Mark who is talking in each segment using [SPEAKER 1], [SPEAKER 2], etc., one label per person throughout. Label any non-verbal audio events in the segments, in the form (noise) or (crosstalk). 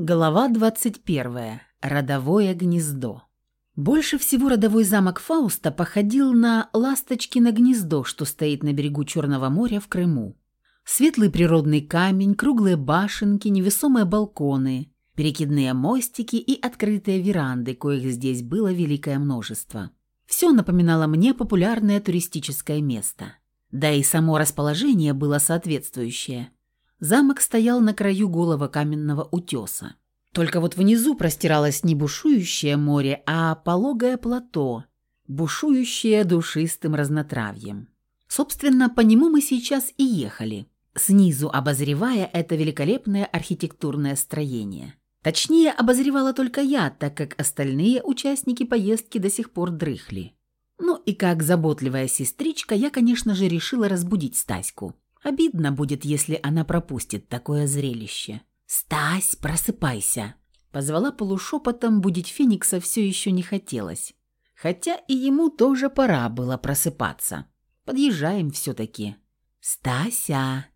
[SPEAKER 1] Глава 21. Родовое гнездо. Больше всего родовой замок Фауста походил на ласточкино гнездо, что стоит на берегу Черного моря в Крыму. Светлый природный камень, круглые башенки, невесомые балконы, перекидные мостики и открытые веранды, коих здесь было великое множество. Все напоминало мне популярное туристическое место. Да и само расположение было соответствующее – Замок стоял на краю голого каменного утеса. Только вот внизу простиралось не бушующее море, а пологое плато, бушующее душистым разнотравьем. Собственно, по нему мы сейчас и ехали, снизу обозревая это великолепное архитектурное строение. Точнее, обозревала только я, так как остальные участники поездки до сих пор дрыхли. Ну и как заботливая сестричка, я, конечно же, решила разбудить Стаську. Обидно будет, если она пропустит такое зрелище. «Стась, просыпайся!» Позвала полушепотом, будить Феникса все еще не хотелось. Хотя и ему тоже пора было просыпаться. Подъезжаем все-таки. «Стася!»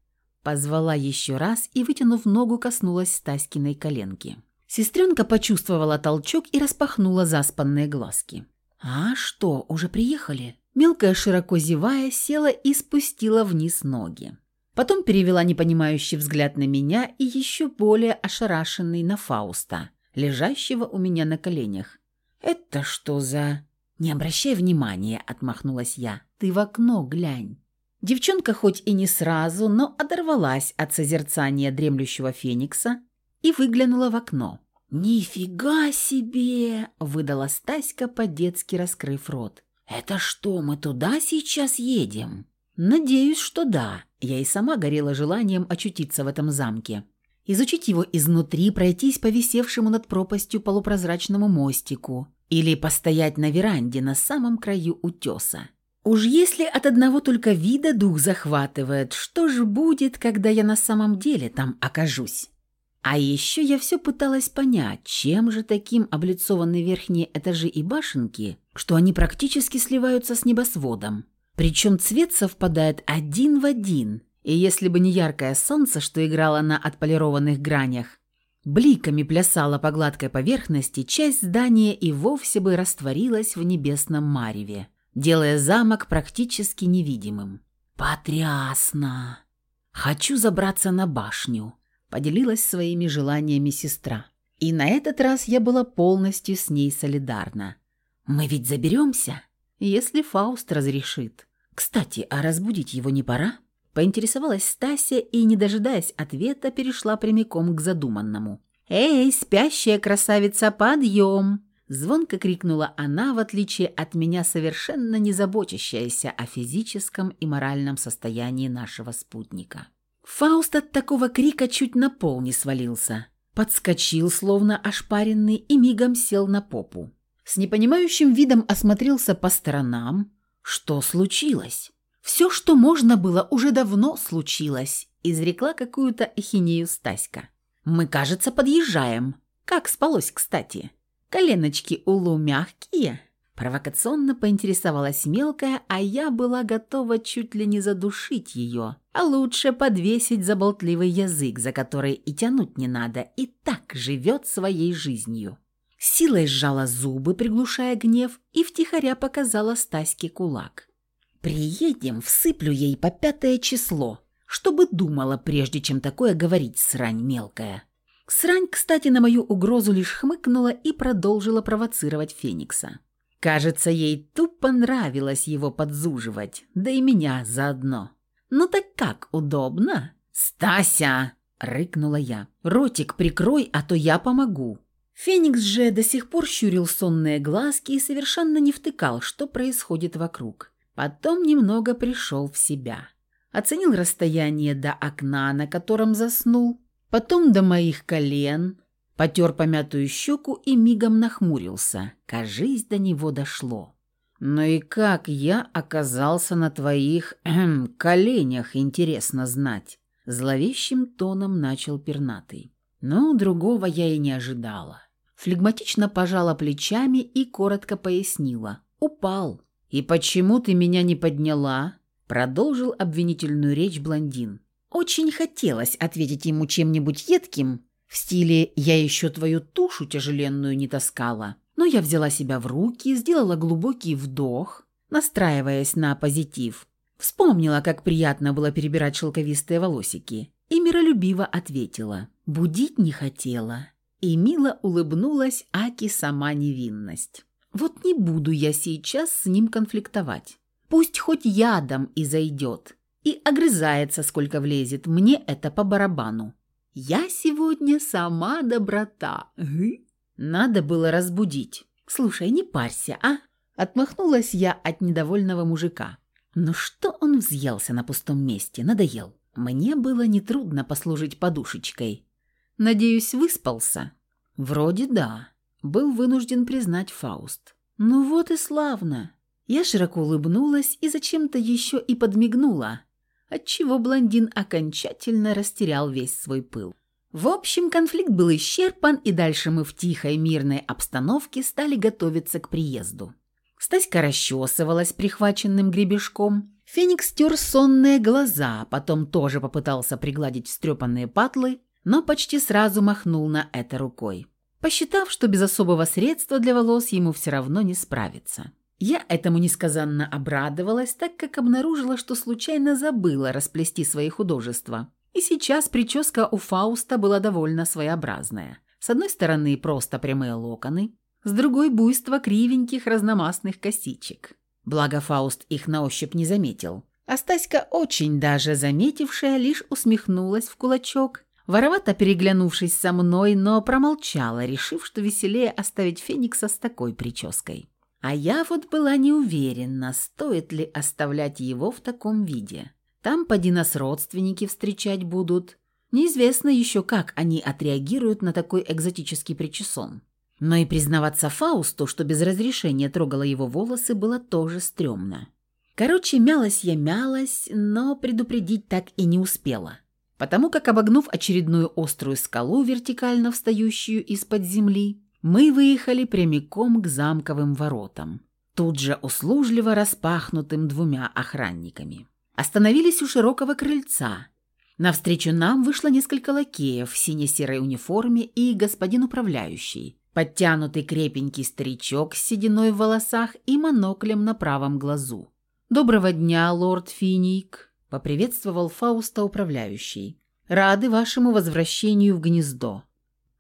[SPEAKER 1] Позвала еще раз и, вытянув ногу, коснулась Стаськиной коленки. Сестренка почувствовала толчок и распахнула заспанные глазки. «А что, уже приехали?» Мелкая, широко зевая, села и спустила вниз ноги. Потом перевела непонимающий взгляд на меня и еще более ошарашенный на Фауста, лежащего у меня на коленях. «Это что за...» «Не обращай внимания», — отмахнулась я. «Ты в окно глянь». Девчонка хоть и не сразу, но оторвалась от созерцания дремлющего феникса и выглянула в окно. «Нифига себе!» — выдала Стаська, по-детски раскрыв рот. «Это что, мы туда сейчас едем?» «Надеюсь, что да. Я и сама горела желанием очутиться в этом замке. Изучить его изнутри, пройтись по висевшему над пропастью полупрозрачному мостику или постоять на веранде на самом краю утеса. Уж если от одного только вида дух захватывает, что же будет, когда я на самом деле там окажусь? А еще я все пыталась понять, чем же таким облицованы верхние этажи и башенки, что они практически сливаются с небосводом. Причем цвет совпадает один в один, и если бы не яркое солнце, что играло на отполированных гранях, бликами плясало по гладкой поверхности, часть здания и вовсе бы растворилась в небесном мареве, делая замок практически невидимым. «Потрясно! Хочу забраться на башню», — поделилась своими желаниями сестра. И на этот раз я была полностью с ней солидарна. «Мы ведь заберемся?» если Фауст разрешит. Кстати, а разбудить его не пора? Поинтересовалась Стася и, не дожидаясь ответа, перешла прямиком к задуманному. «Эй, спящая красавица, подъем!» Звонко крикнула она, в отличие от меня, совершенно не заботящаяся о физическом и моральном состоянии нашего спутника. Фауст от такого крика чуть на пол не свалился. Подскочил, словно ошпаренный, и мигом сел на попу. С непонимающим видом осмотрелся по сторонам. Что случилось? Все, что можно было, уже давно случилось, изрекла какую-то эхинею Стаська. Мы, кажется, подъезжаем. Как спалось, кстати? Коленочки у Лу мягкие? Провокационно поинтересовалась мелкая, а я была готова чуть ли не задушить ее, а лучше подвесить за болтливый язык, за который и тянуть не надо, и так живет своей жизнью силой сжала зубы, приглушая гнев, и втихаря показала Стаське кулак. «Приедем, всыплю ей по пятое число, чтобы думала, прежде чем такое говорить, срань мелкая». Срань, кстати, на мою угрозу лишь хмыкнула и продолжила провоцировать Феникса. Кажется, ей тупо нравилось его подзуживать, да и меня заодно. «Ну так как, удобно?» «Стася!» — рыкнула я. «Ротик прикрой, а то я помогу». Феникс же до сих пор щурил сонные глазки и совершенно не втыкал, что происходит вокруг. Потом немного пришел в себя. Оценил расстояние до окна, на котором заснул, потом до моих колен, потер помятую щеку и мигом нахмурился. Кажись, до него дошло. «Ну и как я оказался на твоих (clears throat) коленях, интересно знать?» Зловещим тоном начал пернатый. Ну, другого я и не ожидала. Флегматично пожала плечами и коротко пояснила. «Упал». «И почему ты меня не подняла?» Продолжил обвинительную речь блондин. Очень хотелось ответить ему чем-нибудь едким, В стиле «я еще твою тушу тяжеленную не таскала». Но я взяла себя в руки, сделала глубокий вдох, настраиваясь на позитив. Вспомнила, как приятно было перебирать шелковистые волосики. И миролюбиво ответила. Будить не хотела. И мило улыбнулась Аки сама невинность. Вот не буду я сейчас с ним конфликтовать. Пусть хоть ядом и зайдет. И огрызается, сколько влезет. Мне это по барабану. Я сегодня сама доброта. Надо было разбудить. Слушай, не парься, а? Отмахнулась я от недовольного мужика. Ну что он взъелся на пустом месте, надоел. Мне было нетрудно послужить подушечкой. Надеюсь, выспался? Вроде да. Был вынужден признать Фауст. Ну вот и славно. Я широко улыбнулась и зачем-то еще и подмигнула, отчего блондин окончательно растерял весь свой пыл. В общем, конфликт был исчерпан, и дальше мы в тихой мирной обстановке стали готовиться к приезду. Стаська расчесывалась прихваченным гребешком. Феникс тер сонные глаза, потом тоже попытался пригладить встрепанные патлы, но почти сразу махнул на это рукой, посчитав, что без особого средства для волос ему все равно не справиться. Я этому несказанно обрадовалась, так как обнаружила, что случайно забыла расплести свои художества. И сейчас прическа у Фауста была довольно своеобразная. С одной стороны просто прямые локоны, с другой буйство кривеньких разномастных косичек. Благо Фауст их на ощупь не заметил. А Стаська, очень даже заметившая, лишь усмехнулась в кулачок, воровато переглянувшись со мной, но промолчала, решив, что веселее оставить Феникса с такой прической. А я вот была не уверена, стоит ли оставлять его в таком виде. Там поди нас родственники встречать будут. Неизвестно еще, как они отреагируют на такой экзотический причесон. Но и признаваться Фаусту, что без разрешения трогала его волосы, было тоже стрёмно. Короче, мялась я мялась, но предупредить так и не успела. Потому как, обогнув очередную острую скалу, вертикально встающую из-под земли, мы выехали прямиком к замковым воротам, тут же услужливо распахнутым двумя охранниками. Остановились у широкого крыльца. Навстречу нам вышло несколько лакеев в сине-серой униформе и господин управляющий, подтянутый крепенький старичок с сединой в волосах и моноклем на правом глазу. «Доброго дня, лорд Финик», — поприветствовал Фауста управляющий. «Рады вашему возвращению в гнездо.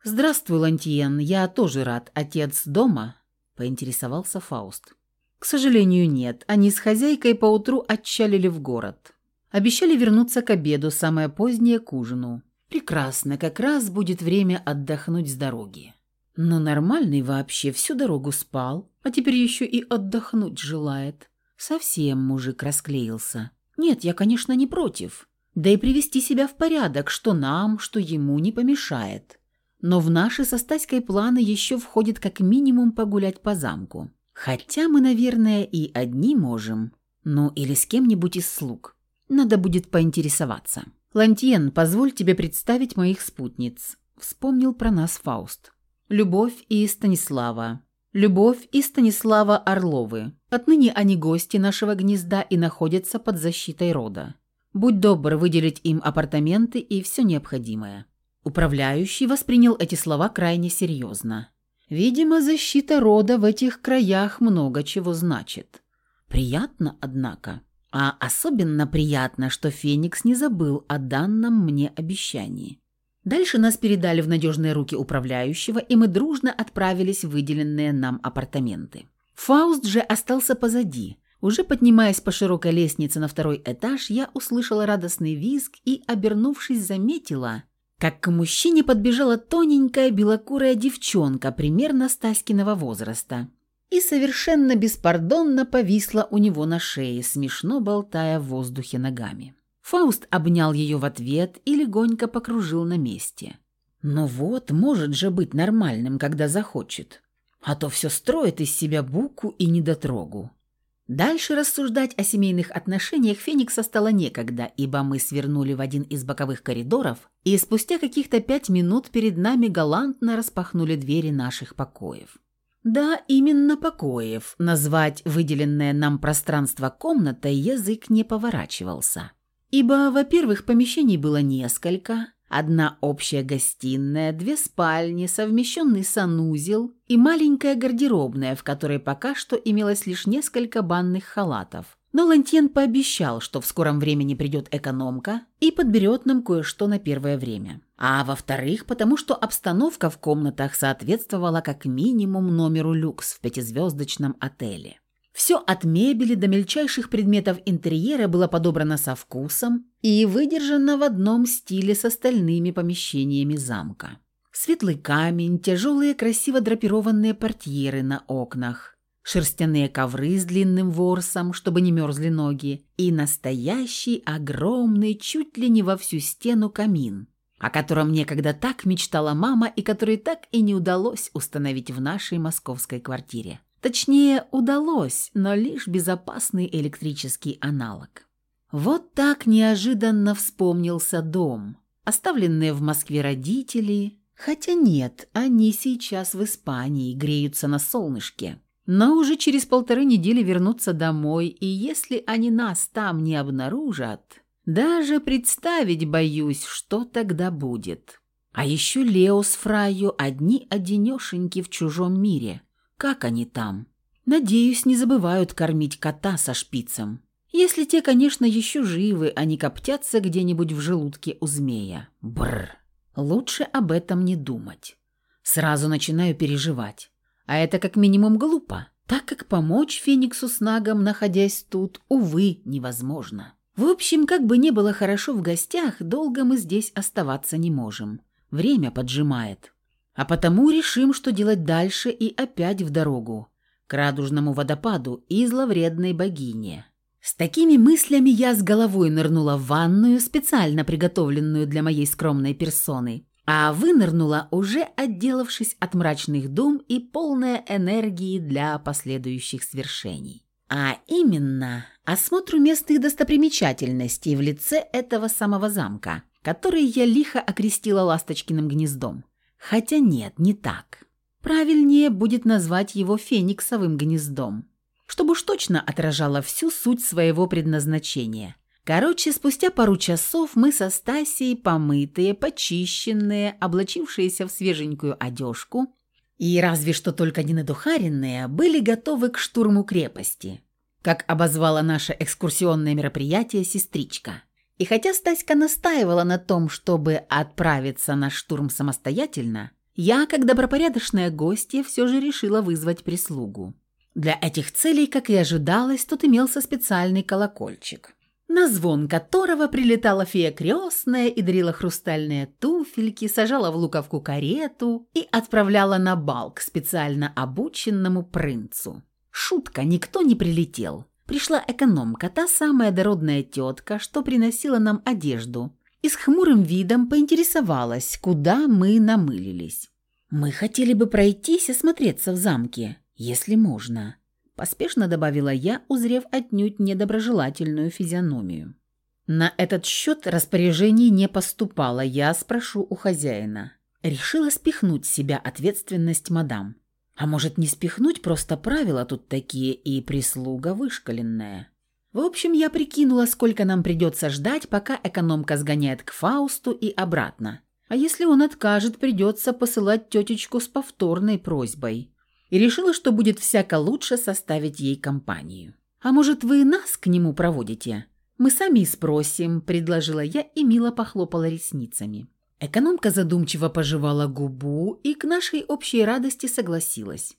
[SPEAKER 1] «Здравствуй, Лантиен, я тоже рад. Отец дома?» – поинтересовался Фауст. «К сожалению, нет. Они с хозяйкой поутру отчалили в город. Обещали вернуться к обеду, самое позднее к ужину. Прекрасно, как раз будет время отдохнуть с дороги. Но нормальный вообще всю дорогу спал, а теперь еще и отдохнуть желает. Совсем мужик расклеился. Нет, я, конечно, не против. Да и привести себя в порядок, что нам, что ему не помешает». Но в наши со Стаськой планы еще входит как минимум погулять по замку. Хотя мы, наверное, и одни можем. Ну, или с кем-нибудь из слуг. Надо будет поинтересоваться. «Лантьен, позволь тебе представить моих спутниц», — вспомнил про нас Фауст. «Любовь и Станислава. Любовь и Станислава Орловы. Отныне они гости нашего гнезда и находятся под защитой рода. Будь добр выделить им апартаменты и все необходимое». Управляющий воспринял эти слова крайне серьезно. Видимо, защита рода в этих краях много чего значит. Приятно, однако. А особенно приятно, что Феникс не забыл о данном мне обещании. Дальше нас передали в надежные руки управляющего, и мы дружно отправились в выделенные нам апартаменты. Фауст же остался позади. Уже поднимаясь по широкой лестнице на второй этаж, я услышала радостный визг и, обернувшись, заметила, как к мужчине подбежала тоненькая белокурая девчонка примерно Стаськиного возраста и совершенно беспардонно повисла у него на шее, смешно болтая в воздухе ногами. Фауст обнял ее в ответ и легонько покружил на месте. «Ну вот, может же быть нормальным, когда захочет. А то все строит из себя буку и недотрогу. Дальше рассуждать о семейных отношениях Феникса стало некогда, ибо мы свернули в один из боковых коридоров, и спустя каких-то пять минут перед нами галантно распахнули двери наших покоев. Да, именно покоев. Назвать выделенное нам пространство комнатой язык не поворачивался. Ибо, во-первых, помещений было несколько, Одна общая гостиная, две спальни, совмещенный санузел и маленькая гардеробная, в которой пока что имелось лишь несколько банных халатов. Но Лантьен пообещал, что в скором времени придет экономка и подберет нам кое-что на первое время. А во-вторых, потому что обстановка в комнатах соответствовала как минимум номеру люкс в пятизвездочном отеле. Все от мебели до мельчайших предметов интерьера было подобрано со вкусом и выдержано в одном стиле с остальными помещениями замка. Светлый камень, тяжелые красиво драпированные портьеры на окнах, шерстяные ковры с длинным ворсом, чтобы не мерзли ноги, и настоящий огромный, чуть ли не во всю стену камин, о котором некогда так мечтала мама и который так и не удалось установить в нашей московской квартире. Точнее, удалось, но лишь безопасный электрический аналог. Вот так неожиданно вспомнился дом. Оставленные в Москве родители... Хотя нет, они сейчас в Испании греются на солнышке. Но уже через полторы недели вернутся домой, и если они нас там не обнаружат, даже представить боюсь, что тогда будет. А еще Лео с Фраю одни-одинешеньки в чужом мире – как они там? Надеюсь, не забывают кормить кота со шпицем. Если те, конечно, еще живы, а не коптятся где-нибудь в желудке у змея. Бррр. Лучше об этом не думать. Сразу начинаю переживать. А это как минимум глупо, так как помочь Фениксу с Нагом, находясь тут, увы, невозможно. В общем, как бы не было хорошо в гостях, долго мы здесь оставаться не можем. Время поджимает. А потому решим, что делать дальше и опять в дорогу, к радужному водопаду и зловредной богине. С такими мыслями я с головой нырнула в ванную, специально приготовленную для моей скромной персоны, а вынырнула, уже отделавшись от мрачных дум и полная энергии для последующих свершений. А именно, осмотру местных достопримечательностей в лице этого самого замка, который я лихо окрестила Ласточкиным гнездом. Хотя нет, не так. Правильнее будет назвать его фениксовым гнездом, чтобы уж точно отражало всю суть своего предназначения. Короче, спустя пару часов мы со Стасией, помытые, почищенные, облачившиеся в свеженькую одежку и разве что только не надухаренные, были готовы к штурму крепости, как обозвала наше экскурсионное мероприятие сестричка. И хотя Стаська настаивала на том, чтобы отправиться на штурм самостоятельно, я, как добропорядочная гостья, все же решила вызвать прислугу. Для этих целей, как и ожидалось, тут имелся специальный колокольчик, на звон которого прилетала фея крестная и дарила хрустальные туфельки, сажала в луковку карету и отправляла на бал к специально обученному принцу. Шутка, никто не прилетел. Пришла экономка, та самая дородная тетка, что приносила нам одежду, и с хмурым видом поинтересовалась, куда мы намылились. «Мы хотели бы пройтись и смотреться в замке, если можно», – поспешно добавила я, узрев отнюдь недоброжелательную физиономию. На этот счет распоряжений не поступало, я спрошу у хозяина. Решила спихнуть с себя ответственность мадам. А может, не спихнуть, просто правила тут такие и прислуга вышкаленная. В общем, я прикинула, сколько нам придется ждать, пока экономка сгоняет к Фаусту и обратно. А если он откажет, придется посылать тетечку с повторной просьбой. И решила, что будет всяко лучше составить ей компанию. «А может, вы нас к нему проводите? Мы сами спросим», – предложила я и мило похлопала ресницами. Экономка задумчиво пожевала губу и к нашей общей радости согласилась.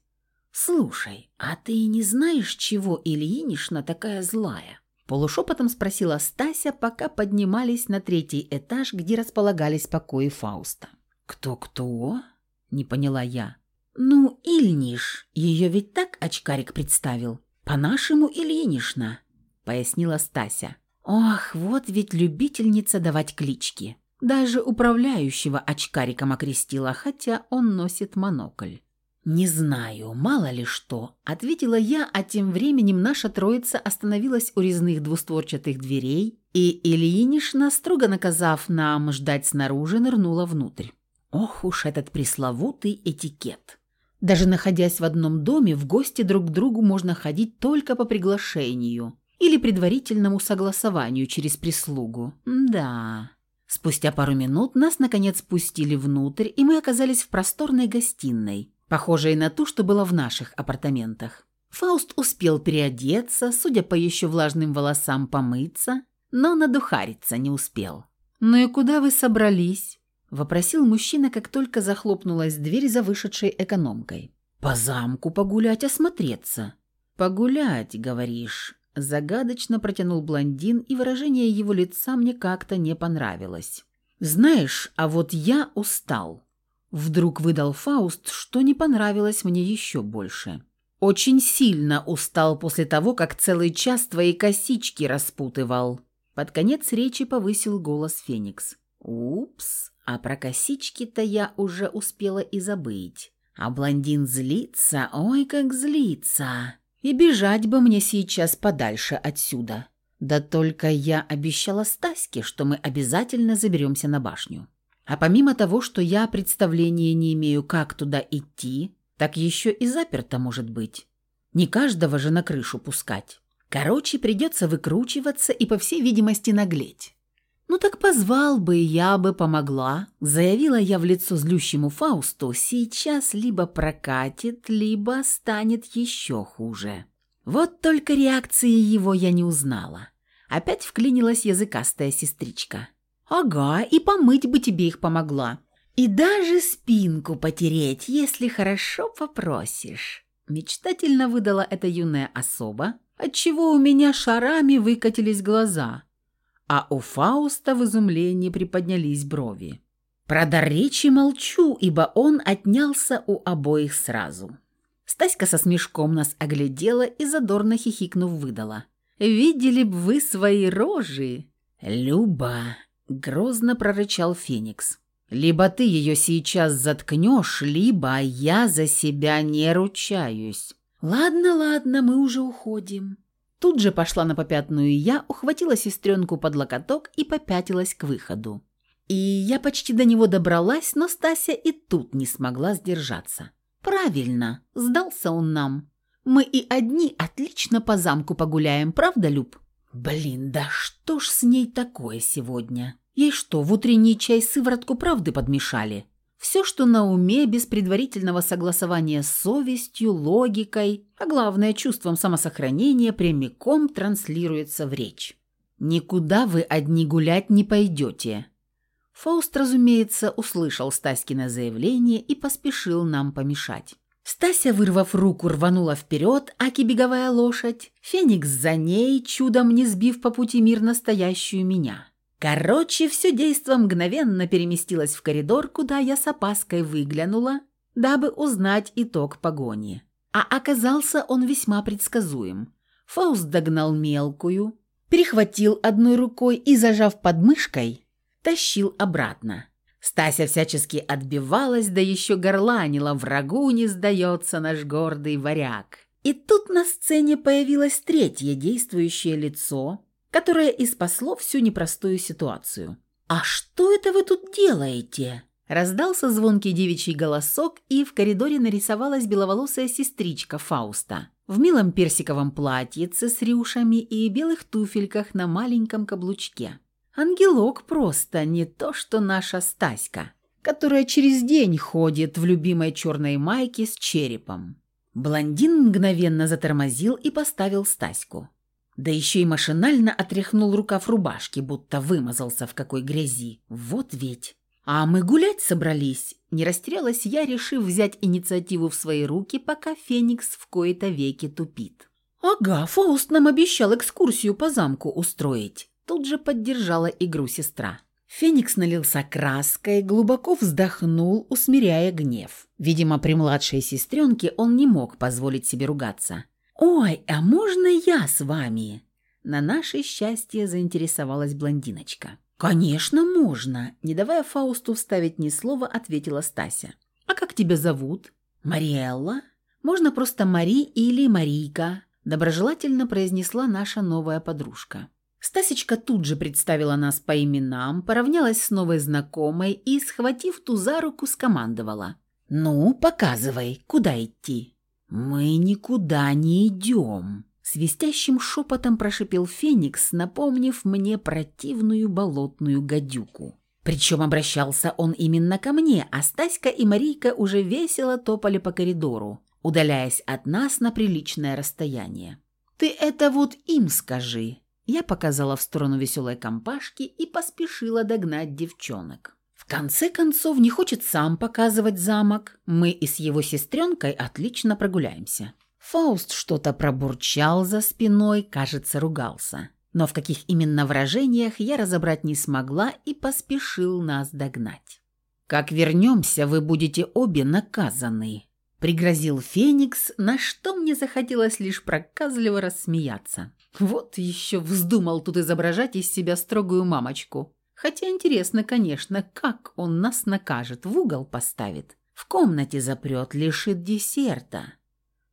[SPEAKER 1] «Слушай, а ты не знаешь, чего Ильинишна такая злая?» Полушепотом спросила Стася, пока поднимались на третий этаж, где располагались покои Фауста. «Кто-кто?» – не поняла я. «Ну, Ильниш, ее ведь так очкарик представил. По-нашему Ильинишна», – пояснила Стася. «Ох, вот ведь любительница давать клички». Даже управляющего очкариком окрестила, хотя он носит монокль. «Не знаю, мало ли что», — ответила я, а тем временем наша троица остановилась у резных двустворчатых дверей, и Ильинишна, строго наказав нам ждать снаружи, нырнула внутрь. Ох уж этот пресловутый этикет. Даже находясь в одном доме, в гости друг к другу можно ходить только по приглашению или предварительному согласованию через прислугу. Да. Спустя пару минут нас, наконец, пустили внутрь, и мы оказались в просторной гостиной, похожей на ту, что была в наших апартаментах. Фауст успел переодеться, судя по еще влажным волосам, помыться, но надухариться не успел. «Ну и куда вы собрались?» – вопросил мужчина, как только захлопнулась дверь за вышедшей экономкой. «По замку погулять, осмотреться». «Погулять, говоришь?» – загадочно протянул блондин, и выражение его лица мне как-то не понравилось. «Знаешь, а вот я устал». Вдруг выдал Фауст, что не понравилось мне еще больше. Очень сильно устал после того, как целый час твои косички распутывал». Под конец речи повысил голос Феникс. «Упс, а про косички-то я уже успела и забыть. А блондин злится, ой, как злится. И бежать бы мне сейчас подальше отсюда. Да только я обещала Стаське, что мы обязательно заберемся на башню. А помимо того, что я представления не имею, как туда идти, так еще и заперто может быть. Не каждого же на крышу пускать. Короче, придется выкручиваться и, по всей видимости, наглеть. «Ну так позвал бы, я бы помогла», – заявила я в лицо злющему Фаусту. «Сейчас либо прокатит, либо станет еще хуже». Вот только реакции его я не узнала. Опять вклинилась языкастая сестричка. «Ага, и помыть бы тебе их помогла. И даже спинку потереть, если хорошо попросишь. Мечтательно выдала эта юная особа, отчего у меня шарами выкатились глаза, а у Фауста в изумлении приподнялись брови. Про дар речи молчу, ибо он отнялся у обоих сразу. Стаська со смешком нас оглядела и задорно хихикнув выдала. «Видели б вы свои рожи!» «Люба!» — грозно прорычал Феникс. Либо ты ее сейчас заткнешь, либо я за себя не ручаюсь. Ладно, ладно, мы уже уходим. Тут же пошла на попятную я, ухватила сестренку под локоток и попятилась к выходу. И я почти до него добралась, но Стася и тут не смогла сдержаться. Правильно, сдался он нам. Мы и одни отлично по замку погуляем, правда, Люб? Блин, да что ж с ней такое сегодня? Ей что, в утренний чай сыворотку правды подмешали? Все, что на уме, без предварительного согласования с совестью, логикой, а главное, чувством самосохранения, прямиком транслируется в речь. «Никуда вы одни гулять не пойдете». Фауст, разумеется, услышал Стаськино заявление и поспешил нам помешать. Стася, вырвав руку, рванула вперед, аки беговая лошадь. Феникс за ней, чудом не сбив по пути мир настоящую меня. Короче, все действо мгновенно переместилось в коридор, куда я с опаской выглянула, дабы узнать итог погони. А оказался он весьма предсказуем. Фауст догнал мелкую, перехватил одной рукой и, зажав подмышкой, тащил обратно. Стася всячески отбивалась, да еще горланила «Врагу не сдается наш гордый варяг». И тут на сцене появилось третье действующее лицо, которое и спасло всю непростую ситуацию. «А что это вы тут делаете?» Раздался звонкий девичий голосок, и в коридоре нарисовалась беловолосая сестричка Фауста в милом персиковом платьице с рюшами и белых туфельках на маленьком каблучке. Ангелок просто не то, что наша Стаська, которая через день ходит в любимой черной майке с черепом. Блондин мгновенно затормозил и поставил Стаську. Да еще и машинально отряхнул рукав рубашки, будто вымазался в какой грязи. Вот ведь. А мы гулять собрались. Не растерялась я, решив взять инициативу в свои руки, пока Феникс в кои-то веки тупит. «Ага, Фауст нам обещал экскурсию по замку устроить». Тут же поддержала игру сестра. Феникс налился краской, глубоко вздохнул, усмиряя гнев. Видимо, при младшей сестренке он не мог позволить себе ругаться. «Ой, а можно я с вами?» На наше счастье заинтересовалась блондиночка. «Конечно, можно!» Не давая Фаусту вставить ни слова, ответила Стася. «А как тебя зовут?» «Мариэлла?» «Можно просто Мари или Марийка», доброжелательно произнесла наша новая подружка. Стасечка тут же представила нас по именам, поравнялась с новой знакомой и, схватив ту за руку, скомандовала. «Ну, показывай, куда идти?» «Мы никуда не идем», — свистящим шепотом прошипел Феникс, напомнив мне противную болотную гадюку. Причем обращался он именно ко мне, а Стаська и Марийка уже весело топали по коридору, удаляясь от нас на приличное расстояние. «Ты это вот им скажи!» Я показала в сторону веселой компашки и поспешила догнать девчонок. В конце концов, не хочет сам показывать замок. Мы и с его сестренкой отлично прогуляемся. Фауст что-то пробурчал за спиной, кажется, ругался. Но в каких именно выражениях я разобрать не смогла и поспешил нас догнать. «Как вернемся, вы будете обе наказаны», — пригрозил Феникс, на что мне захотелось лишь проказливо рассмеяться. Вот еще вздумал тут изображать из себя строгую мамочку. Хотя интересно, конечно, как он нас накажет, в угол поставит, в комнате запрет, лишит десерта.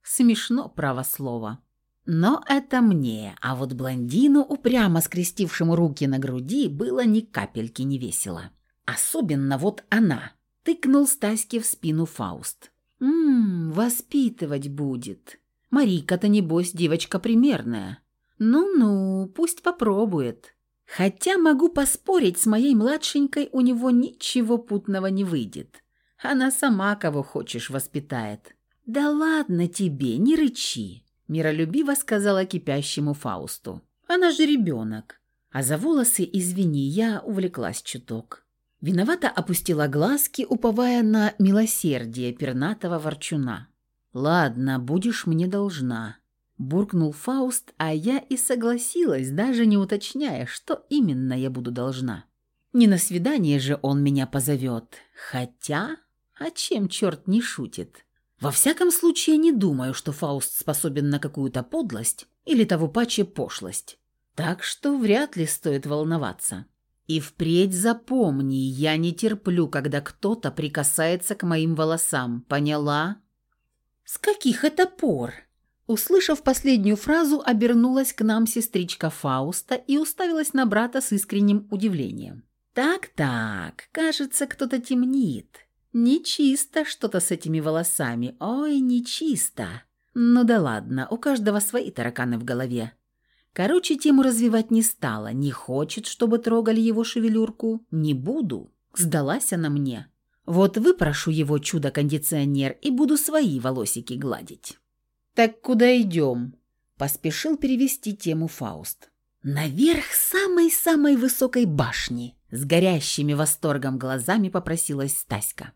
[SPEAKER 1] Смешно, право слово. Но это мне, а вот блондину, упрямо скрестившему руки на груди, было ни капельки не весело. Особенно вот она, тыкнул Стаське в спину Фауст. «Ммм, воспитывать будет. Марика-то, небось, девочка примерная. Ну-ну, пусть попробует. Хотя могу поспорить, с моей младшенькой у него ничего путного не выйдет. Она сама кого хочешь воспитает. Да ладно тебе, не рычи, миролюбиво сказала кипящему Фаусту. Она же ребенок. А за волосы, извини, я увлеклась чуток. Виновато опустила глазки, уповая на милосердие пернатого ворчуна. «Ладно, будешь мне должна буркнул Фауст, а я и согласилась, даже не уточняя, что именно я буду должна. Не на свидание же он меня позовет. Хотя, а чем черт не шутит? Во всяком случае, не думаю, что Фауст способен на какую-то подлость или того паче пошлость. Так что вряд ли стоит волноваться. И впредь запомни, я не терплю, когда кто-то прикасается к моим волосам, поняла? С каких это пор? Услышав последнюю фразу, обернулась к нам сестричка Фауста и уставилась на брата с искренним удивлением. «Так-так, кажется, кто-то темнит. Нечисто что-то с этими волосами. Ой, нечисто. Ну да ладно, у каждого свои тараканы в голове. Короче, тему развивать не стала. Не хочет, чтобы трогали его шевелюрку. Не буду. Сдалась она мне. Вот выпрошу его чудо-кондиционер и буду свои волосики гладить». «Так куда идем?» – поспешил перевести тему Фауст. «Наверх самой-самой высокой башни!» – с горящими восторгом глазами попросилась Стаська.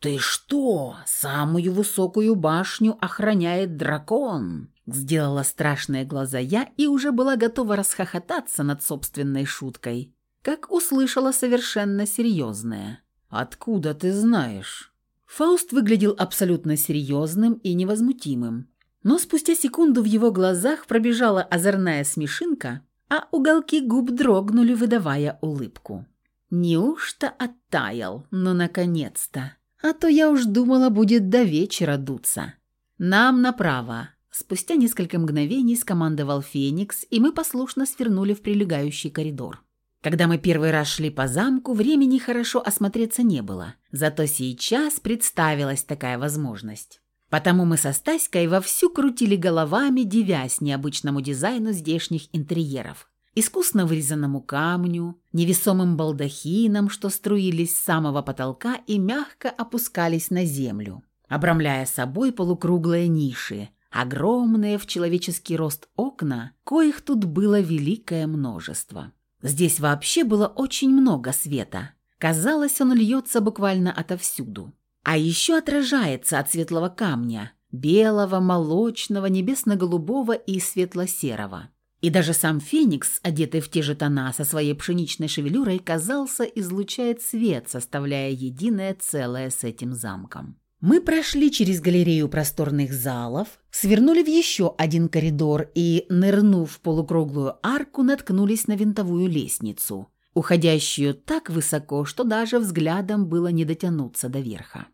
[SPEAKER 1] «Ты что? Самую высокую башню охраняет дракон!» Сделала страшные глаза я и уже была готова расхохотаться над собственной шуткой, как услышала совершенно серьезное. «Откуда ты знаешь?» Фауст выглядел абсолютно серьезным и невозмутимым. Но спустя секунду в его глазах пробежала озорная смешинка, а уголки губ дрогнули, выдавая улыбку. Неужто оттаял? Ну, наконец-то! А то я уж думала, будет до вечера дуться. Нам направо. Спустя несколько мгновений скомандовал Феникс, и мы послушно свернули в прилегающий коридор. Когда мы первый раз шли по замку, времени хорошо осмотреться не было. Зато сейчас представилась такая возможность. Потому мы со Стаськой вовсю крутили головами, дивясь необычному дизайну здешних интерьеров. Искусно вырезанному камню, невесомым балдахинам, что струились с самого потолка и мягко опускались на землю, обрамляя собой полукруглые ниши, огромные в человеческий рост окна, коих тут было великое множество. Здесь вообще было очень много света. Казалось, он льется буквально отовсюду а еще отражается от светлого камня, белого, молочного, небесно-голубого и светло-серого. И даже сам Феникс, одетый в те же тона со своей пшеничной шевелюрой, казался, излучает свет, составляя единое целое с этим замком. Мы прошли через галерею просторных залов, свернули в еще один коридор и, нырнув в полукруглую арку, наткнулись на винтовую лестницу, уходящую так высоко, что даже взглядом было не дотянуться до верха.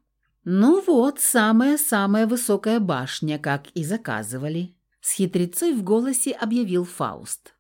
[SPEAKER 1] «Ну вот, самая-самая высокая башня, как и заказывали», — с хитрецой в голосе объявил Фауст.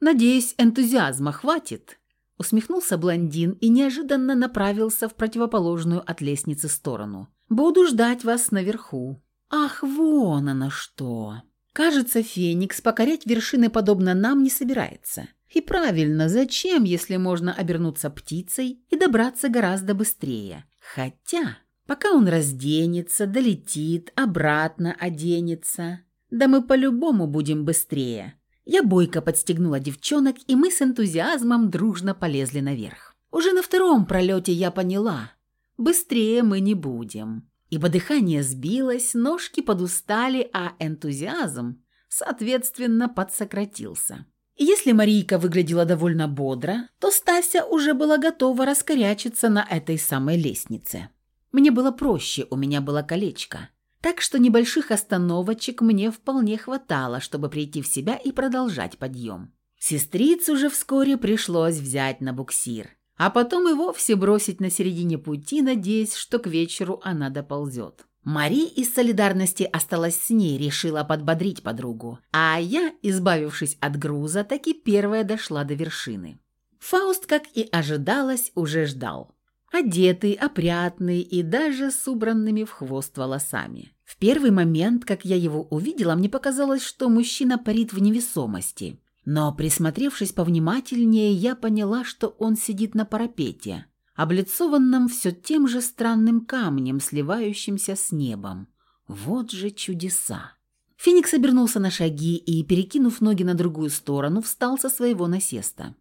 [SPEAKER 1] «Надеюсь, энтузиазма хватит», — усмехнулся блондин и неожиданно направился в противоположную от лестницы сторону. «Буду ждать вас наверху». «Ах, вон оно что!» Кажется, Феникс покорять вершины подобно нам не собирается. И правильно, зачем, если можно обернуться птицей и добраться гораздо быстрее? Хотя, пока он разденется, долетит, обратно оденется, да мы по-любому будем быстрее. Я бойко подстегнула девчонок, и мы с энтузиазмом дружно полезли наверх. Уже на втором пролете я поняла, быстрее мы не будем, ибо дыхание сбилось, ножки подустали, а энтузиазм, соответственно, подсократился. И если Марийка выглядела довольно бодро, то Стася уже была готова раскорячиться на этой самой лестнице. Мне было проще, у меня было колечко. Так что небольших остановочек мне вполне хватало, чтобы прийти в себя и продолжать подъем. Сестрицу же вскоре пришлось взять на буксир, а потом и вовсе бросить на середине пути, надеясь, что к вечеру она доползет. Мари из солидарности осталась с ней, решила подбодрить подругу. А я, избавившись от груза, таки первая дошла до вершины. Фауст, как и ожидалось, уже ждал. Одетый, опрятный и даже с убранными в хвост волосами. В первый момент, как я его увидела, мне показалось, что мужчина парит в невесомости. Но, присмотревшись повнимательнее, я поняла, что он сидит на парапете – облицованном все тем же странным камнем, сливающимся с небом. Вот же чудеса! Феникс обернулся на шаги и, перекинув ноги на другую сторону, встал со своего насеста.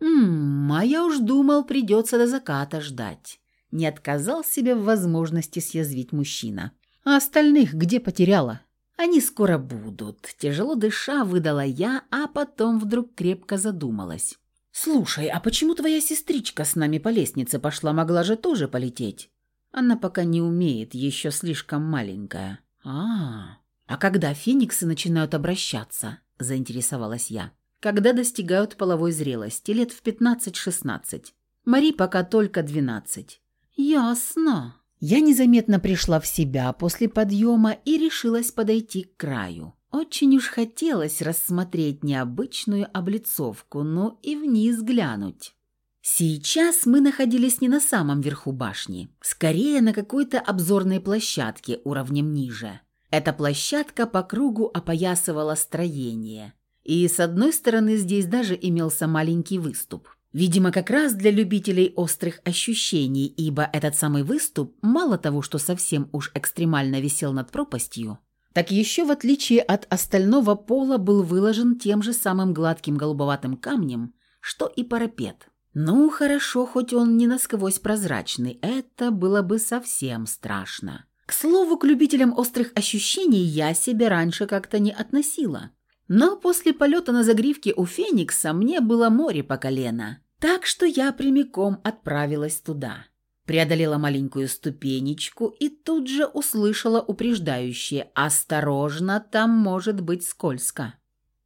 [SPEAKER 1] «Ммм, а я уж думал, придется до заката ждать». Не отказал себе в возможности съязвить мужчина. «А остальных где потеряла?» «Они скоро будут». Тяжело дыша выдала я, а потом вдруг крепко задумалась. «Слушай, а почему твоя сестричка с нами по лестнице пошла? Могла же тоже полететь?» «Она пока не умеет, еще слишком маленькая». «А, а когда фениксы начинают обращаться?» – заинтересовалась я. «Когда достигают половой зрелости, лет в 15-16. Мари пока только 12». «Ясно». Я незаметно пришла в себя после подъема и решилась подойти к краю. Очень уж хотелось рассмотреть необычную облицовку, но и вниз глянуть. Сейчас мы находились не на самом верху башни, скорее на какой-то обзорной площадке уровнем ниже. Эта площадка по кругу опоясывала строение, и с одной стороны здесь даже имелся маленький выступ. Видимо, как раз для любителей острых ощущений, ибо этот самый выступ, мало того, что совсем уж экстремально висел над пропастью, так еще в отличие от остального пола был выложен тем же самым гладким голубоватым камнем, что и парапет. Ну, хорошо, хоть он не насквозь прозрачный, это было бы совсем страшно. К слову, к любителям острых ощущений я себя раньше как-то не относила. Но после полета на загривке у Феникса мне было море по колено, так что я прямиком отправилась туда преодолела маленькую ступенечку и тут же услышала упреждающее «Осторожно, там может быть скользко».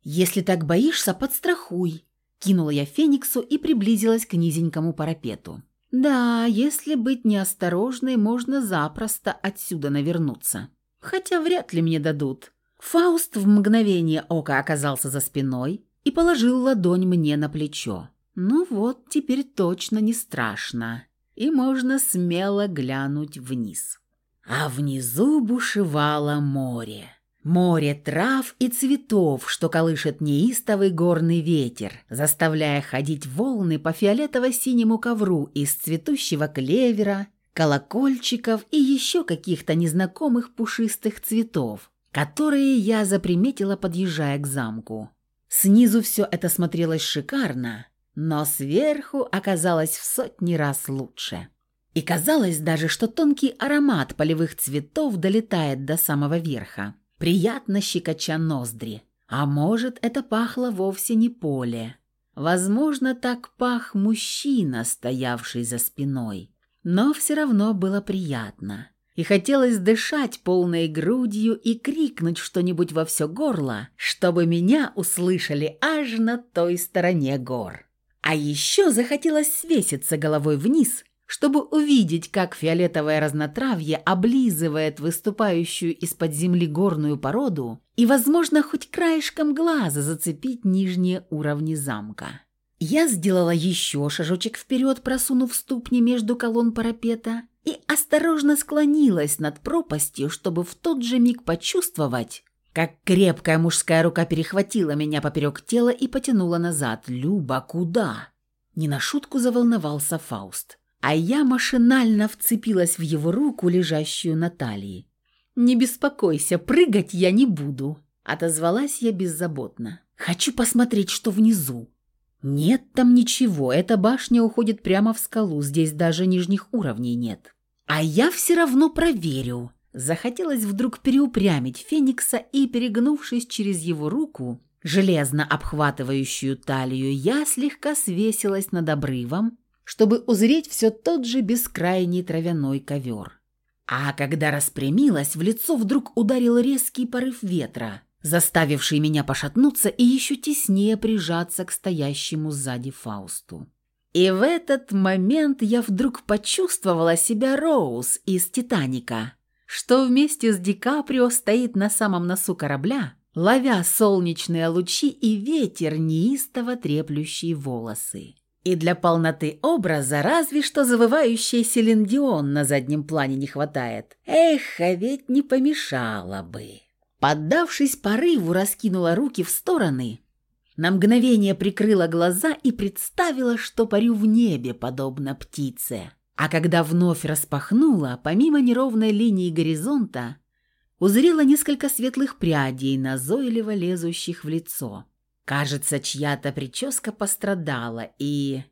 [SPEAKER 1] «Если так боишься, подстрахуй», – кинула я Фениксу и приблизилась к низенькому парапету. «Да, если быть неосторожной, можно запросто отсюда навернуться. Хотя вряд ли мне дадут». Фауст в мгновение ока оказался за спиной и положил ладонь мне на плечо. «Ну вот, теперь точно не страшно» и можно смело глянуть вниз. А внизу бушевало море. Море трав и цветов, что колышет неистовый горный ветер, заставляя ходить волны по фиолетово-синему ковру из цветущего клевера, колокольчиков и еще каких-то незнакомых пушистых цветов, которые я заприметила, подъезжая к замку. Снизу все это смотрелось шикарно, но сверху оказалось в сотни раз лучше. И казалось даже, что тонкий аромат полевых цветов долетает до самого верха, приятно щекоча ноздри. А может, это пахло вовсе не поле. Возможно, так пах мужчина, стоявший за спиной. Но все равно было приятно. И хотелось дышать полной грудью и крикнуть что-нибудь во все горло, чтобы меня услышали аж на той стороне гор. А еще захотелось свеситься головой вниз, чтобы увидеть, как фиолетовое разнотравье облизывает выступающую из-под земли горную породу и, возможно, хоть краешком глаза зацепить нижние уровни замка. Я сделала еще шажочек вперед, просунув ступни между колонн парапета, и осторожно склонилась над пропастью, чтобы в тот же миг почувствовать, как крепкая мужская рука перехватила меня поперек тела и потянула назад. «Люба, куда?» Не на шутку заволновался Фауст, а я машинально вцепилась в его руку, лежащую на талии. «Не беспокойся, прыгать я не буду», — отозвалась я беззаботно. «Хочу посмотреть, что внизу». «Нет там ничего, эта башня уходит прямо в скалу, здесь даже нижних уровней нет». «А я все равно проверю». Захотелось вдруг переупрямить Феникса и, перегнувшись через его руку, железно обхватывающую талию, я слегка свесилась над обрывом, чтобы узреть все тот же бескрайний травяной ковер. А когда распрямилась, в лицо вдруг ударил резкий порыв ветра, заставивший меня пошатнуться и еще теснее прижаться к стоящему сзади Фаусту. И в этот момент я вдруг почувствовала себя Роуз из «Титаника», что вместе с Ди Каприо стоит на самом носу корабля, ловя солнечные лучи и ветер, неистово треплющий волосы. И для полноты образа разве что завывающий Селиндион на заднем плане не хватает. Эх, а ведь не помешало бы. Поддавшись порыву, раскинула руки в стороны, на мгновение прикрыла глаза и представила, что парю в небе, подобно птице. А когда вновь распахнула, помимо неровной линии горизонта, узрела несколько светлых прядей, назойливо лезущих в лицо. Кажется, чья-то прическа пострадала, и...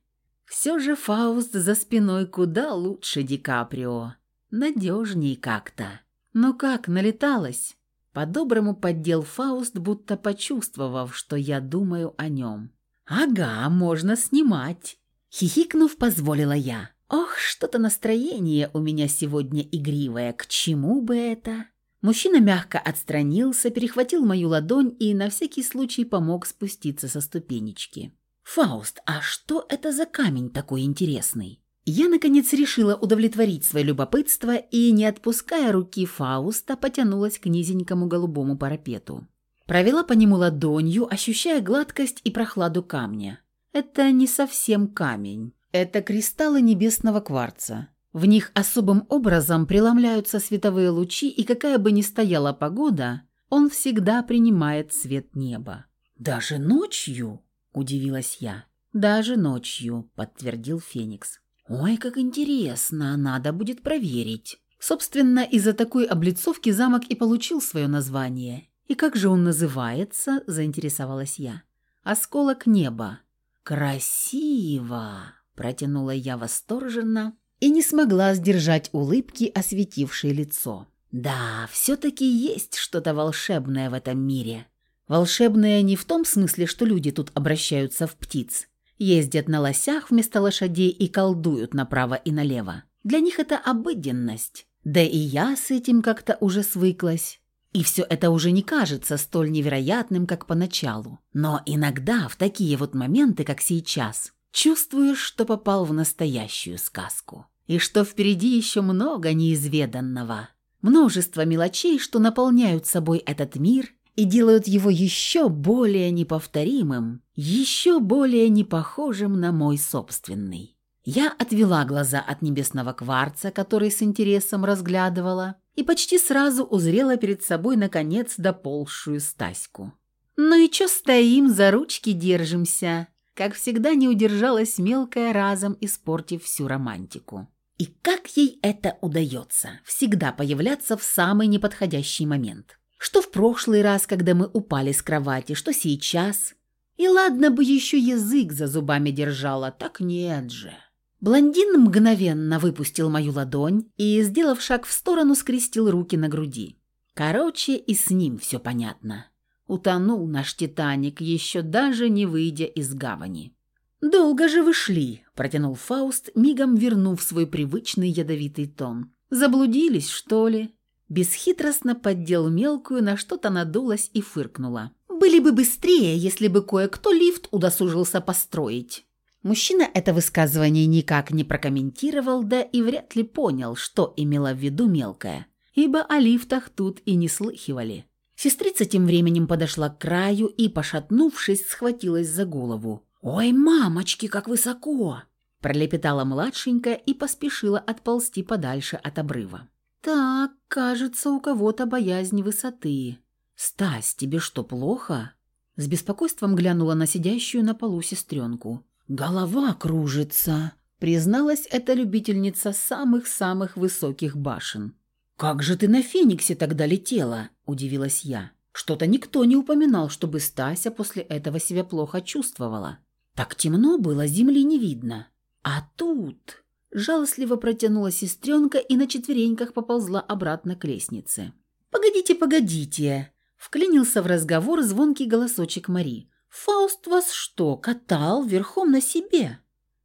[SPEAKER 1] Все же Фауст за спиной куда лучше Ди Каприо. Надежней как-то. Но как, налеталась? По-доброму поддел Фауст, будто почувствовав, что я думаю о нем. «Ага, можно снимать!» Хихикнув, позволила я. «Ох, что-то настроение у меня сегодня игривое. К чему бы это?» Мужчина мягко отстранился, перехватил мою ладонь и на всякий случай помог спуститься со ступенечки. «Фауст, а что это за камень такой интересный?» Я, наконец, решила удовлетворить свое любопытство и, не отпуская руки Фауста, потянулась к низенькому голубому парапету. Провела по нему ладонью, ощущая гладкость и прохладу камня. Это не совсем камень. Это кристаллы небесного кварца. В них особым образом преломляются световые лучи, и какая бы ни стояла погода, он всегда принимает цвет неба. «Даже ночью?» – удивилась я. «Даже ночью», – подтвердил Феникс. «Ой, как интересно, надо будет проверить». Собственно, из-за такой облицовки замок и получил свое название. «И как же он называется?» – заинтересовалась я. «Осколок неба». «Красиво!» – протянула я восторженно и не смогла сдержать улыбки, осветившей лицо. Да, все-таки есть что-то волшебное в этом мире. Волшебное не в том смысле, что люди тут обращаются в птиц. Ездят на лосях вместо лошадей и колдуют направо и налево. Для них это обыденность. Да и я с этим как-то уже свыклась. И все это уже не кажется столь невероятным, как поначалу. Но иногда, в такие вот моменты, как сейчас, чувствуешь, что попал в настоящую сказку и что впереди еще много неизведанного. Множество мелочей, что наполняют собой этот мир и делают его еще более неповторимым, еще более непохожим на мой собственный. Я отвела глаза от небесного кварца, который с интересом разглядывала, и почти сразу узрела перед собой, наконец, доползшую Стаську. «Ну и чё стоим, за ручки держимся?» Как всегда не удержалась мелкая разом, испортив всю романтику. И как ей это удается? Всегда появляться в самый неподходящий момент. Что в прошлый раз, когда мы упали с кровати, что сейчас. И ладно бы еще язык за зубами держала, так нет же. Блондин мгновенно выпустил мою ладонь и, сделав шаг в сторону, скрестил руки на груди. Короче, и с ним все понятно. Утонул наш «Титаник», еще даже не выйдя из гавани. «Долго же вы шли», – протянул Фауст, мигом вернув свой привычный ядовитый тон. «Заблудились, что ли?» Бесхитростно поддел мелкую, на что-то надулась и фыркнула. «Были бы быстрее, если бы кое-кто лифт удосужился построить». Мужчина это высказывание никак не прокомментировал, да и вряд ли понял, что имела в виду мелкая, ибо о лифтах тут и не слыхивали. Сестрица тем временем подошла к краю и, пошатнувшись, схватилась за голову. «Ой, мамочки, как высоко!» пролепетала младшенькая и поспешила отползти подальше от обрыва. «Так, кажется, у кого-то боязнь высоты. «Стась, тебе что, плохо?» С беспокойством глянула на сидящую на полу сестренку. «Голова кружится», — призналась эта любительница самых-самых высоких башен. «Как же ты на Фениксе тогда летела?» – удивилась я. Что-то никто не упоминал, чтобы Стася после этого себя плохо чувствовала. Так темно было, земли не видно. А тут... Жалостливо протянула сестренка и на четвереньках поползла обратно к лестнице. «Погодите, погодите!» Вклинился в разговор звонкий голосочек Мари. «Фауст вас что, катал верхом на себе?»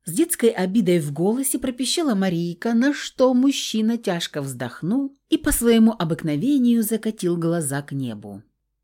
[SPEAKER 1] С детской обидой в голосе пропищала Марийка, на что мужчина тяжко вздохнул и по своему обыкновению закатил глаза к небу.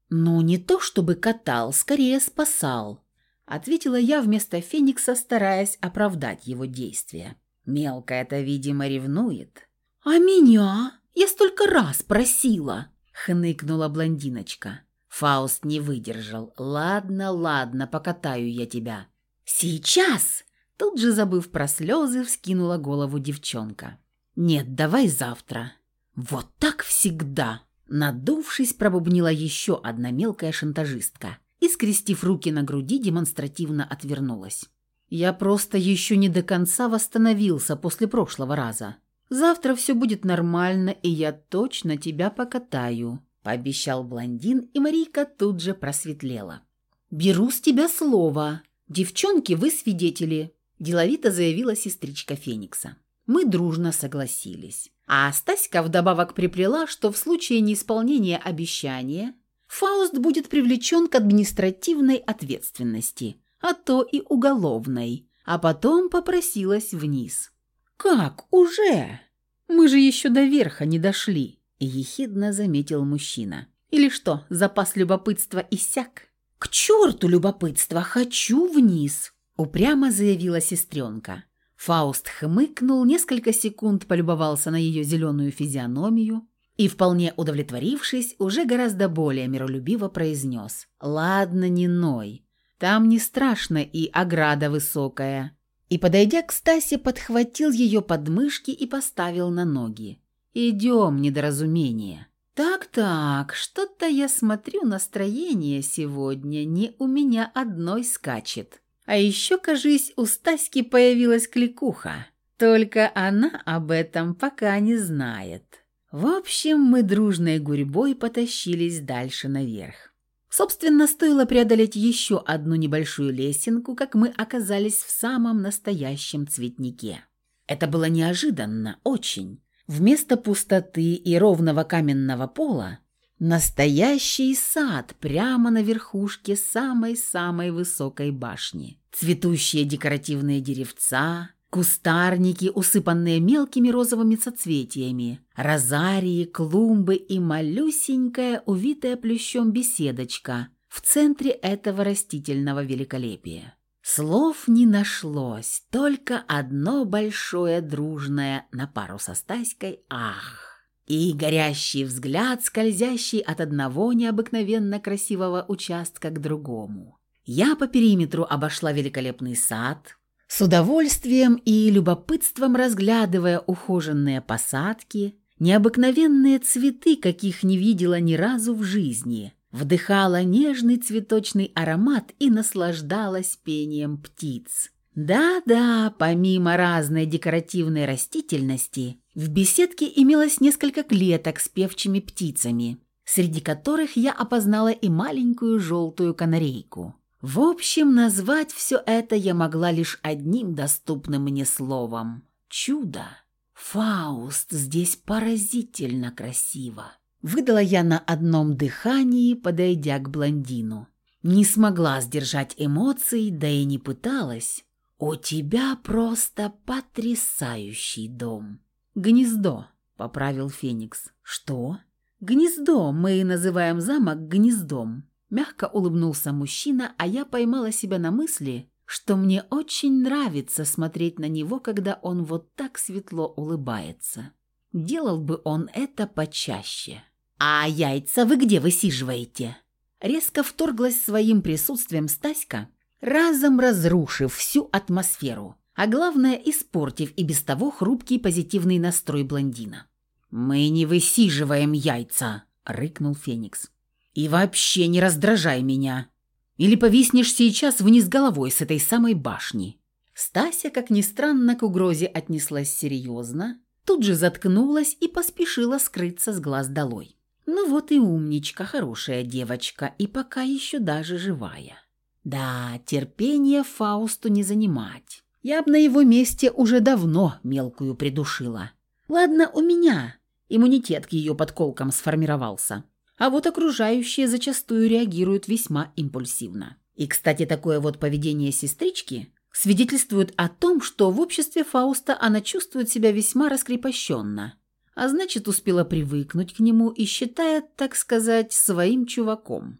[SPEAKER 1] «Ну, не то чтобы катал, скорее спасал», — ответила я вместо Феникса, стараясь оправдать его действия. Мелкая-то, видимо, ревнует. «А меня? Я столько раз просила!» — хныкнула блондиночка. Фауст не выдержал. «Ладно, ладно, покатаю я тебя». «Сейчас!» Тут же, забыв про слезы, вскинула голову девчонка. «Нет, давай завтра». «Вот так всегда!» Надувшись, пробубнила еще одна мелкая шантажистка и, скрестив руки на груди, демонстративно отвернулась. «Я просто еще не до конца восстановился после прошлого раза. Завтра все будет нормально, и я точно тебя покатаю», – пообещал блондин, и Марийка тут же просветлела. «Беру с тебя слово. Девчонки, вы свидетели», – деловито заявила сестричка Феникса. Мы дружно согласились. А Стаська вдобавок приплела, что в случае неисполнения обещания Фауст будет привлечен к административной ответственности, а то и уголовной, а потом попросилась вниз. «Как? Уже? Мы же еще до верха не дошли», – ехидно заметил мужчина. «Или что, запас любопытства иссяк?» «К черту любопытство, хочу вниз», – упрямо заявила сестренка. Фауст хмыкнул, несколько секунд полюбовался на ее зеленую физиономию и, вполне удовлетворившись, уже гораздо более миролюбиво произнес «Ладно, не ной, там не страшно и ограда высокая». И, подойдя к Стасе, подхватил ее подмышки и поставил на ноги. «Идем, недоразумение». «Так-так, что-то я смотрю, настроение сегодня не у меня одной скачет». А еще, кажись, у Стаськи появилась кликуха. Только она об этом пока не знает. В общем, мы дружной гурьбой потащились дальше наверх. Собственно, стоило преодолеть еще одну небольшую лесенку, как мы оказались в самом настоящем цветнике. Это было неожиданно, очень. Вместо пустоты и ровного каменного пола Настоящий сад прямо на верхушке самой-самой высокой башни. Цветущие декоративные деревца, кустарники, усыпанные мелкими розовыми соцветиями, розарии, клумбы и малюсенькая, увитая плющом беседочка в центре этого растительного великолепия. Слов не нашлось, только одно большое дружное на пару со Стаськой «Ах!» и горящий взгляд, скользящий от одного необыкновенно красивого участка к другому. Я по периметру обошла великолепный сад, с удовольствием и любопытством разглядывая ухоженные посадки, необыкновенные цветы, каких не видела ни разу в жизни, вдыхала нежный цветочный аромат и наслаждалась пением птиц. Да-да, помимо разной декоративной растительности, в беседке имелось несколько клеток с певчими птицами, среди которых я опознала и маленькую желтую канарейку. В общем, назвать все это я могла лишь одним доступным мне словом – чудо. Фауст здесь поразительно красиво. Выдала я на одном дыхании, подойдя к блондину. Не смогла сдержать эмоций, да и не пыталась. «У тебя просто потрясающий дом». «Гнездо», — поправил Феникс. «Что?» «Гнездо. Мы называем замок гнездом». Мягко улыбнулся мужчина, а я поймала себя на мысли, что мне очень нравится смотреть на него, когда он вот так светло улыбается. Делал бы он это почаще. «А яйца вы где высиживаете?» Резко вторглась своим присутствием Стаська, разом разрушив всю атмосферу, а главное, испортив и без того хрупкий позитивный настрой блондина. «Мы не высиживаем яйца», — рыкнул Феникс. И вообще не раздражай меня. Или повиснешь сейчас вниз головой с этой самой башни». Стася, как ни странно, к угрозе отнеслась серьезно, тут же заткнулась и поспешила скрыться с глаз долой. Ну вот и умничка, хорошая девочка, и пока еще даже живая. Да, терпение Фаусту не занимать. Я б на его месте уже давно мелкую придушила. Ладно, у меня иммунитет к ее подколкам сформировался. А вот окружающие зачастую реагируют весьма импульсивно. И, кстати, такое вот поведение сестрички свидетельствует о том, что в обществе Фауста она чувствует себя весьма раскрепощенно, а значит, успела привыкнуть к нему и считает, так сказать, своим чуваком.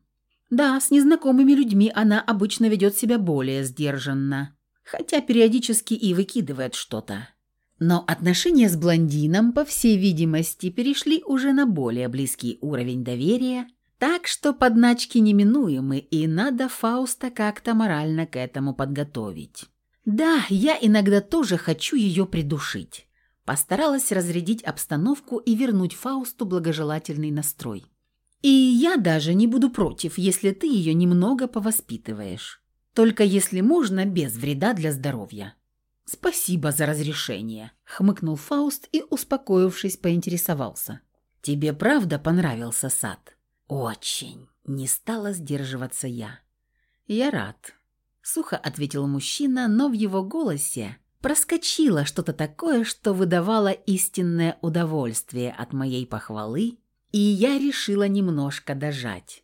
[SPEAKER 1] Да, с незнакомыми людьми она обычно ведет себя более сдержанно, хотя периодически и выкидывает что-то. Но отношения с блондином, по всей видимости, перешли уже на более близкий уровень доверия, так что подначки неминуемы, и надо Фауста как-то морально к этому подготовить. Да, я иногда тоже хочу ее придушить. Постаралась разрядить обстановку и вернуть Фаусту благожелательный настрой. И я даже не буду против, если ты ее немного повоспитываешь. Только если можно, без вреда для здоровья. «Спасибо за разрешение», — хмыкнул Фауст и, успокоившись, поинтересовался. «Тебе правда понравился сад?» «Очень», — не стала сдерживаться я. «Я рад», — сухо ответил мужчина, но в его голосе проскочило что-то такое, что выдавало истинное удовольствие от моей похвалы и я решила немножко дожать.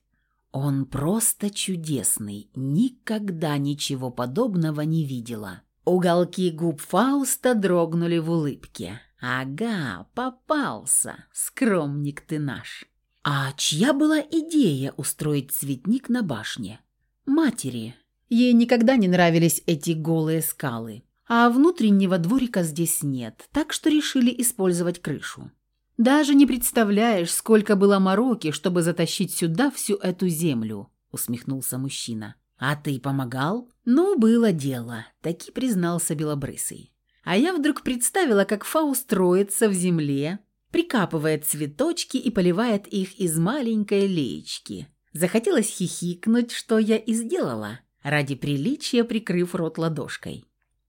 [SPEAKER 1] Он просто чудесный, никогда ничего подобного не видела. Уголки губ Фауста дрогнули в улыбке. «Ага, попался, скромник ты наш». А чья была идея устроить цветник на башне? Матери. Ей никогда не нравились эти голые скалы. А внутреннего дворика здесь нет, так что решили использовать крышу. «Даже не представляешь, сколько было мороки, чтобы затащить сюда всю эту землю», — усмехнулся мужчина. «А ты помогал?» «Ну, было дело», — таки признался Белобрысый. А я вдруг представила, как Фауст строится в земле, прикапывает цветочки и поливает их из маленькой леечки. Захотелось хихикнуть, что я и сделала, ради приличия прикрыв рот ладошкой.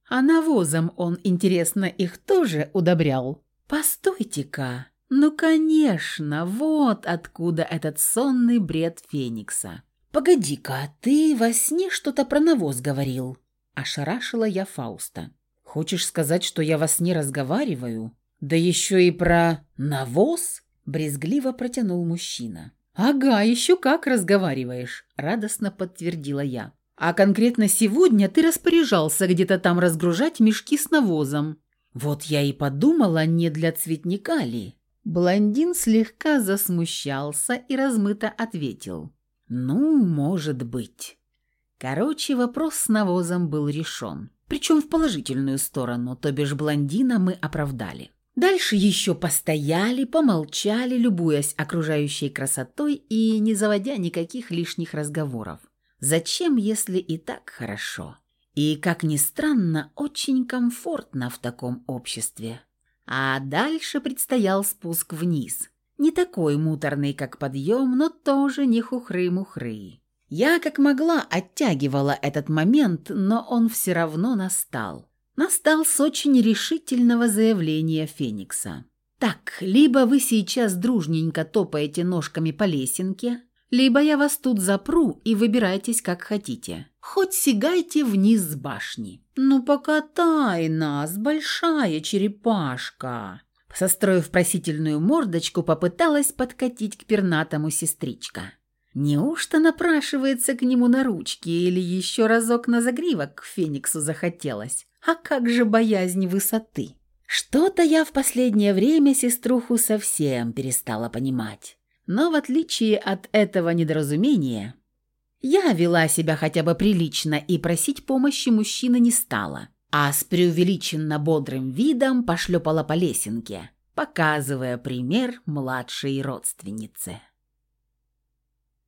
[SPEAKER 1] А навозом он, интересно, их тоже удобрял. «Постойте-ка!» Ну, конечно, вот откуда этот сонный бред Феникса. «Погоди-ка, ты во сне что-то про навоз говорил?» Ошарашила я Фауста. «Хочешь сказать, что я во сне разговариваю? Да еще и про навоз?» Брезгливо протянул мужчина. «Ага, еще как разговариваешь», — радостно подтвердила я. «А конкретно сегодня ты распоряжался где-то там разгружать мешки с навозом. Вот я и подумала, не для цветника ли?» Блондин слегка засмущался и размыто ответил. «Ну, может быть». Короче, вопрос с навозом был решен. Причем в положительную сторону, то бишь блондина мы оправдали. Дальше еще постояли, помолчали, любуясь окружающей красотой и не заводя никаких лишних разговоров. Зачем, если и так хорошо? И, как ни странно, очень комфортно в таком обществе. А дальше предстоял спуск вниз. Не такой муторный, как подъем, но тоже не хухры-мухры. Я как могла оттягивала этот момент, но он все равно настал. Настал с очень решительного заявления Феникса. «Так, либо вы сейчас дружненько топаете ножками по лесенке, либо я вас тут запру и выбирайтесь как хотите. Хоть сигайте вниз с башни. Ну покатай нас, большая черепашка. Состроив просительную мордочку, попыталась подкатить к пернатому сестричка. Неужто напрашивается к нему на ручки или еще разок на загривок к Фениксу захотелось? А как же боязнь высоты? Что-то я в последнее время сеструху совсем перестала понимать. Но в отличие от этого недоразумения, я вела себя хотя бы прилично и просить помощи мужчины не стала, а с преувеличенно бодрым видом пошлепала по лесенке, показывая пример младшей родственнице.